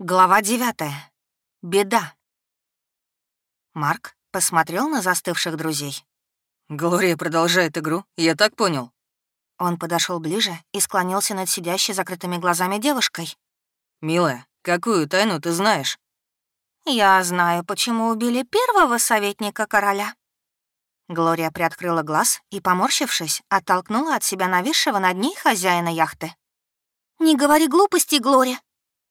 Глава девятая. Беда. Марк посмотрел на застывших друзей. «Глория продолжает игру, я так понял». Он подошел ближе и склонился над сидящей закрытыми глазами девушкой. «Милая, какую тайну ты знаешь?» «Я знаю, почему убили первого советника короля». Глория приоткрыла глаз и, поморщившись, оттолкнула от себя нависшего над ней хозяина яхты. «Не говори глупостей, Глория.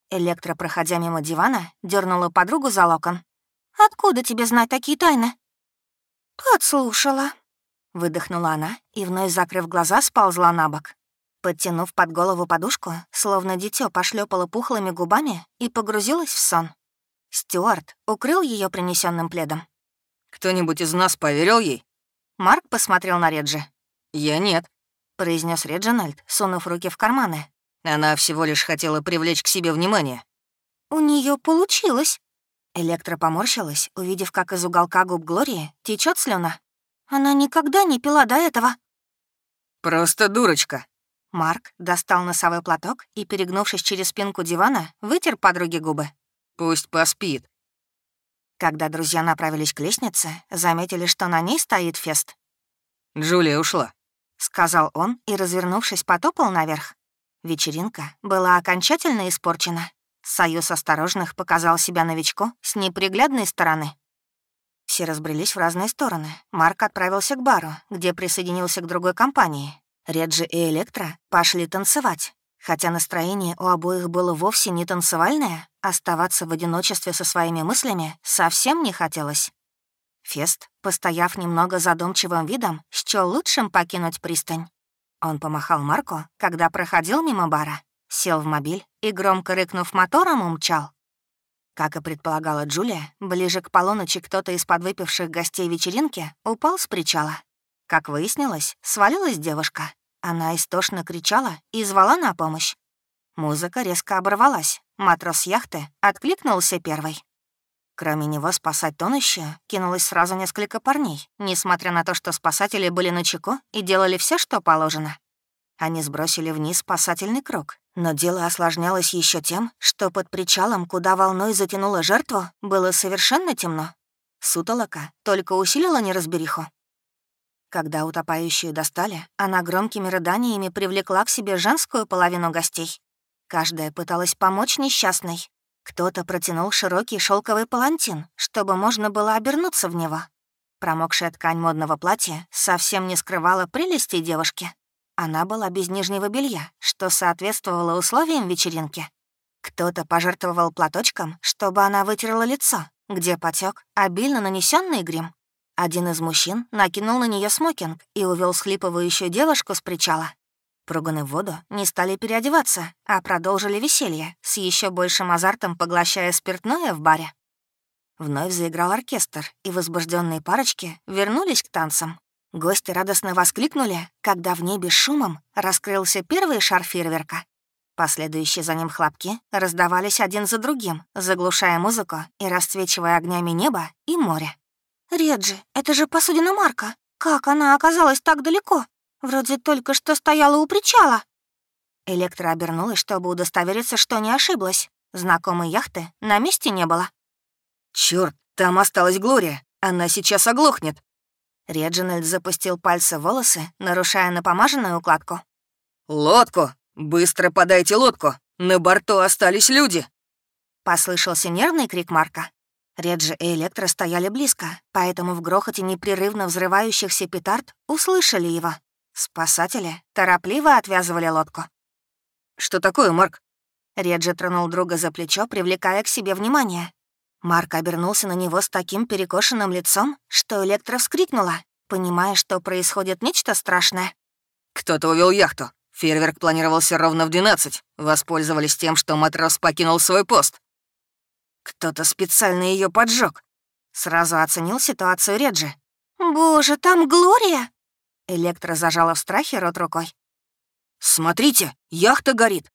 Электро, проходя мимо дивана, дернула подругу за локон. «Откуда тебе знать такие тайны?» «Подслушала», — выдохнула она и, вновь закрыв глаза, сползла на бок. Подтянув под голову подушку, словно дитё пошлепала пухлыми губами и погрузилась в сон. Стюарт укрыл ее принесенным пледом. «Кто-нибудь из нас поверил ей?» Марк посмотрел на Реджи. «Я нет», — произнес Реджинальд, сунув руки в карманы. Она всего лишь хотела привлечь к себе внимание. «У нее получилось». Электро поморщилась, увидев, как из уголка губ Глории течет слюна. Она никогда не пила до этого. «Просто дурочка». Марк достал носовой платок и, перегнувшись через спинку дивана, вытер подруге губы. «Пусть поспит». Когда друзья направились к лестнице, заметили, что на ней стоит фест. «Джулия ушла», — сказал он и, развернувшись, потопал наверх. Вечеринка была окончательно испорчена. Союз осторожных показал себя новичку с неприглядной стороны. Все разбрелись в разные стороны. Марк отправился к бару, где присоединился к другой компании. Реджи и Электро пошли танцевать. Хотя настроение у обоих было вовсе не танцевальное, оставаться в одиночестве со своими мыслями совсем не хотелось. Фест, постояв немного задумчивым видом, счёл лучшим покинуть пристань. Он помахал Марку, когда проходил мимо бара, сел в мобиль и, громко рыкнув мотором, умчал. Как и предполагала Джулия, ближе к полуночи кто-то из подвыпивших гостей вечеринки упал с причала. Как выяснилось, свалилась девушка. Она истошно кричала и звала на помощь. Музыка резко оборвалась. Матрос яхты откликнулся первый. Кроме него спасать тонущую кинулось сразу несколько парней, несмотря на то, что спасатели были на чеку и делали все, что положено. Они сбросили вниз спасательный круг, но дело осложнялось еще тем, что под причалом, куда волной затянула жертву, было совершенно темно. Сутолока только усилила неразбериху. Когда утопающую достали, она громкими рыданиями привлекла к себе женскую половину гостей. Каждая пыталась помочь несчастной, кто-то протянул широкий шелковый палантин, чтобы можно было обернуться в него. Промокшая ткань модного платья совсем не скрывала прелести девушки. Она была без нижнего белья, что соответствовало условиям вечеринки. Кто-то пожертвовал платочком, чтобы она вытерла лицо, где потек обильно нанесенный грим. Один из мужчин накинул на нее смокинг и увел схлипывающую девушку с причала. Пруганы в воду не стали переодеваться, а продолжили веселье, с еще большим азартом поглощая спиртное в баре. Вновь заиграл оркестр, и возбужденные парочки вернулись к танцам. Гости радостно воскликнули, когда в небе шумом раскрылся первый шар фейерверка. Последующие за ним хлопки раздавались один за другим, заглушая музыку и расцвечивая огнями небо и море. «Реджи, это же посудина Марка! Как она оказалась так далеко?» Вроде только что стояла у причала». Электро обернулась, чтобы удостовериться, что не ошиблась. Знакомой яхты на месте не было. Черт, там осталась Глория. Она сейчас оглохнет». Реджинальд запустил пальцы в волосы, нарушая напомаженную укладку. «Лодку! Быстро подайте лодку! На борту остались люди!» Послышался нервный крик Марка. Реджи и Электро стояли близко, поэтому в грохоте непрерывно взрывающихся петард услышали его. Спасатели торопливо отвязывали лодку. «Что такое, Марк?» Реджи тронул друга за плечо, привлекая к себе внимание. Марк обернулся на него с таким перекошенным лицом, что Электро вскрикнула, понимая, что происходит нечто страшное. «Кто-то увел яхту. Фейерверк планировался ровно в 12. Воспользовались тем, что матрос покинул свой пост. Кто-то специально ее поджег. Сразу оценил ситуацию Реджи. «Боже, там Глория!» Электро зажала в страхе рот рукой. «Смотрите, яхта горит!»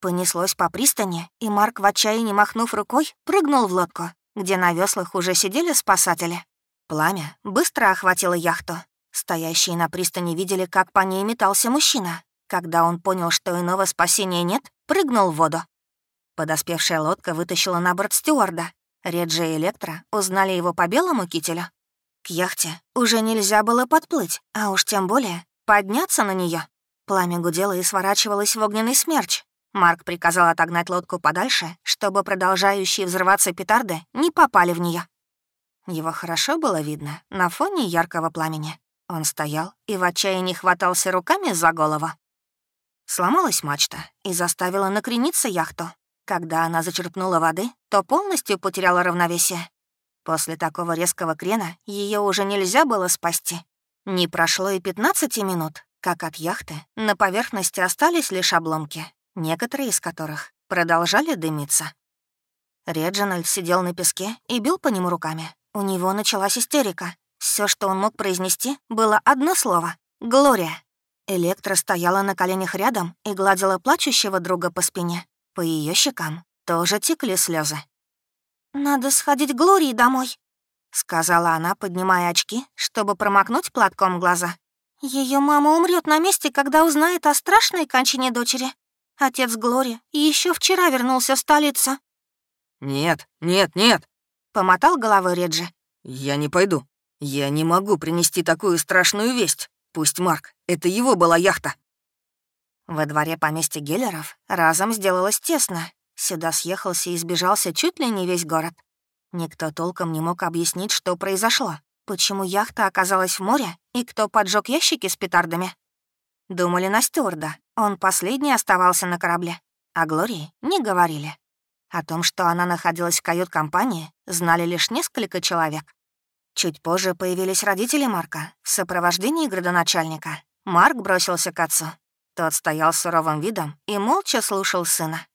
Понеслось по пристани, и Марк в отчаянии махнув рукой, прыгнул в лодку, где на веслах уже сидели спасатели. Пламя быстро охватило яхту. Стоящие на пристани видели, как по ней метался мужчина. Когда он понял, что иного спасения нет, прыгнул в воду. Подоспевшая лодка вытащила на борт стюарда. Реджи и Электро узнали его по белому кителю. К яхте уже нельзя было подплыть, а уж тем более подняться на нее. Пламя гудело и сворачивалось в огненный смерч. Марк приказал отогнать лодку подальше, чтобы продолжающие взрываться петарды не попали в нее. Его хорошо было видно на фоне яркого пламени. Он стоял и в отчаянии хватался руками за голову. Сломалась мачта и заставила накрениться яхту. Когда она зачерпнула воды, то полностью потеряла равновесие. После такого резкого крена ее уже нельзя было спасти. Не прошло и 15 минут, как от яхты на поверхности остались лишь обломки, некоторые из которых продолжали дымиться. Реджинальд сидел на песке и бил по нему руками. У него началась истерика. Все, что он мог произнести, было одно слово — «Глория». Электра стояла на коленях рядом и гладила плачущего друга по спине. По ее щекам тоже текли слезы. «Надо сходить к Глории домой», — сказала она, поднимая очки, чтобы промокнуть платком глаза. Ее мама умрет на месте, когда узнает о страшной кончине дочери. Отец Глори еще вчера вернулся в столицу». «Нет, нет, нет», — помотал головой Реджи. «Я не пойду. Я не могу принести такую страшную весть. Пусть Марк, это его была яхта». Во дворе поместья Геллеров разом сделалось тесно. Сюда съехался и сбежался чуть ли не весь город. Никто толком не мог объяснить, что произошло, почему яхта оказалась в море и кто поджег ящики с петардами. Думали на стюарда, он последний оставался на корабле. О Глории не говорили. О том, что она находилась в кают-компании, знали лишь несколько человек. Чуть позже появились родители Марка в сопровождении градоначальника. Марк бросился к отцу. Тот стоял с суровым видом и молча слушал сына.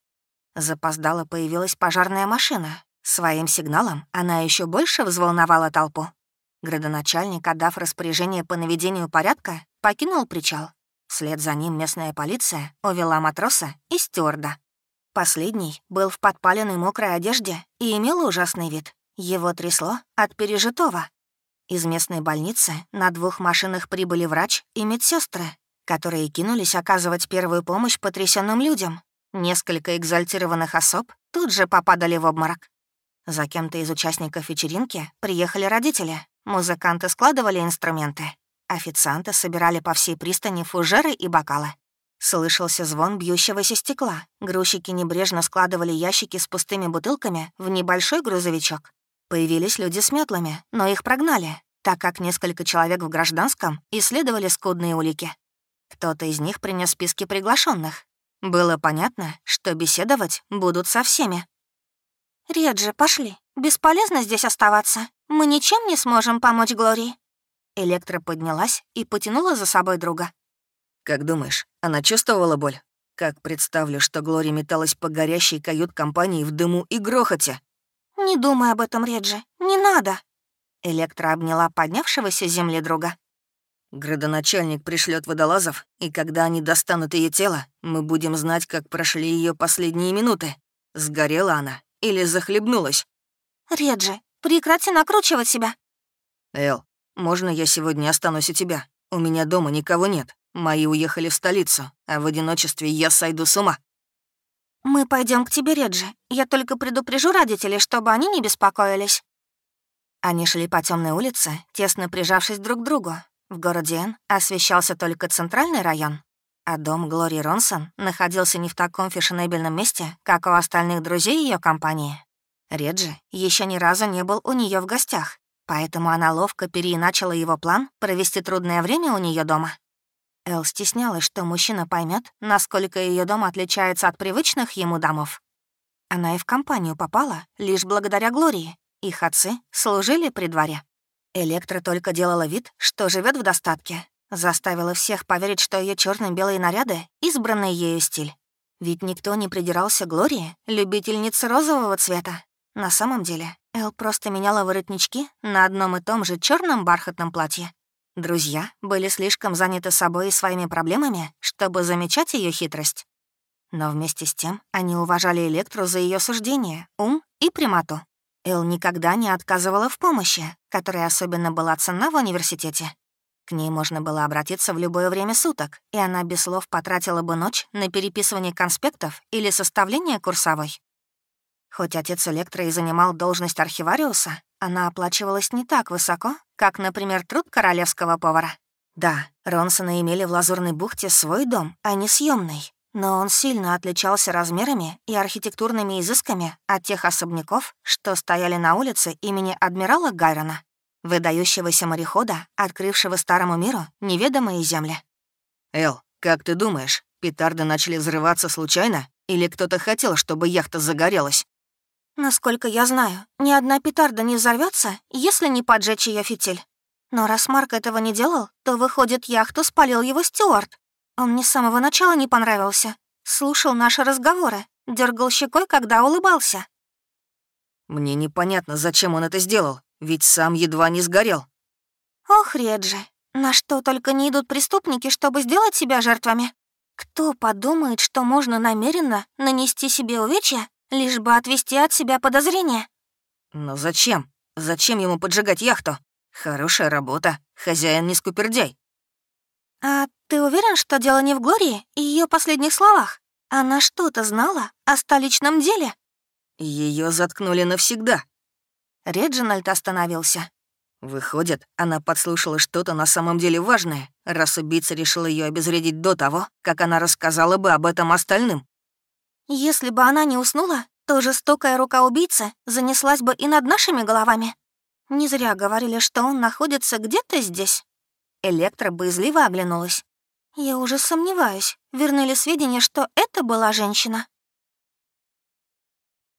Запоздала появилась пожарная машина. Своим сигналом она еще больше взволновала толпу. Градоначальник, отдав распоряжение по наведению порядка, покинул причал. Вслед за ним местная полиция увела матроса и стюарда. Последний был в подпаленной мокрой одежде и имел ужасный вид. Его трясло от пережитого. Из местной больницы на двух машинах прибыли врач и медсестры, которые кинулись оказывать первую помощь потрясенным людям. Несколько экзальтированных особ тут же попадали в обморок. За кем-то из участников вечеринки приехали родители. Музыканты складывали инструменты. Официанты собирали по всей пристани фужеры и бокалы. Слышался звон бьющегося стекла. Грузчики небрежно складывали ящики с пустыми бутылками в небольшой грузовичок. Появились люди с метлами, но их прогнали, так как несколько человек в гражданском исследовали скудные улики. Кто-то из них принес списки приглашенных. Было понятно, что беседовать будут со всеми. «Реджи, пошли. Бесполезно здесь оставаться. Мы ничем не сможем помочь Глории». Электра поднялась и потянула за собой друга. «Как думаешь, она чувствовала боль? Как представлю, что Глория металась по горящей кают-компании в дыму и грохоте?» «Не думай об этом, Реджи, не надо!» Электра обняла поднявшегося с земли друга. Градоначальник пришлет водолазов, и когда они достанут ее тело, мы будем знать, как прошли ее последние минуты. Сгорела она или захлебнулась. «Реджи, прекрати накручивать себя!» «Эл, можно я сегодня останусь у тебя? У меня дома никого нет. Мои уехали в столицу, а в одиночестве я сойду с ума». «Мы пойдем к тебе, Реджи. Я только предупрежу родителей, чтобы они не беспокоились». Они шли по темной улице, тесно прижавшись друг к другу. В городе освещался только центральный район, а дом Глории Ронсон находился не в таком фешенебельном месте, как у остальных друзей ее компании. Реджи еще ни разу не был у нее в гостях, поэтому она ловко переиначила его план провести трудное время у нее дома. Эл стеснялась, что мужчина поймет, насколько ее дом отличается от привычных ему домов. Она и в компанию попала лишь благодаря Глории. Их отцы служили при дворе. Электра только делала вид, что живет в достатке. Заставила всех поверить, что ее черно белые наряды — избранный ею стиль. Ведь никто не придирался Глории, любительнице розового цвета. На самом деле, Эл просто меняла воротнички на одном и том же черном бархатном платье. Друзья были слишком заняты собой и своими проблемами, чтобы замечать ее хитрость. Но вместе с тем они уважали Электру за ее суждение, ум и прямоту. Эл никогда не отказывала в помощи, которая особенно была ценна в университете. К ней можно было обратиться в любое время суток, и она без слов потратила бы ночь на переписывание конспектов или составление курсовой. Хоть отец Электро и занимал должность архивариуса, она оплачивалась не так высоко, как, например, труд королевского повара. Да, Ронсоны имели в Лазурной бухте свой дом, а не съемный, но он сильно отличался размерами и архитектурными изысками от тех особняков, что стояли на улице имени адмирала Гайрона, выдающегося морехода, открывшего старому миру неведомые земли. «Эл, как ты думаешь, петарды начали взрываться случайно или кто-то хотел, чтобы яхта загорелась?» Насколько я знаю, ни одна петарда не взорвется, если не поджечь ее фитиль. Но раз Марк этого не делал, то, выходит, яхту спалил его Стюарт. Он мне с самого начала не понравился. Слушал наши разговоры, дергал щекой, когда улыбался. Мне непонятно, зачем он это сделал, ведь сам едва не сгорел. Ох, Реджи, на что только не идут преступники, чтобы сделать себя жертвами. Кто подумает, что можно намеренно нанести себе увечья лишь бы отвести от себя подозрения. Но зачем? Зачем ему поджигать яхту? Хорошая работа. Хозяин не скупердяй. А ты уверен, что дело не в Глории и ее последних словах? Она что-то знала о столичном деле? Ее заткнули навсегда. Реджинальд остановился. Выходит, она подслушала что-то на самом деле важное, раз убийца решил ее обезвредить до того, как она рассказала бы об этом остальным. Если бы она не уснула, то жестокая рука убийцы занеслась бы и над нашими головами. Не зря говорили, что он находится где-то здесь. Электро боязливо оглянулась. Я уже сомневаюсь, верны ли сведения, что это была женщина.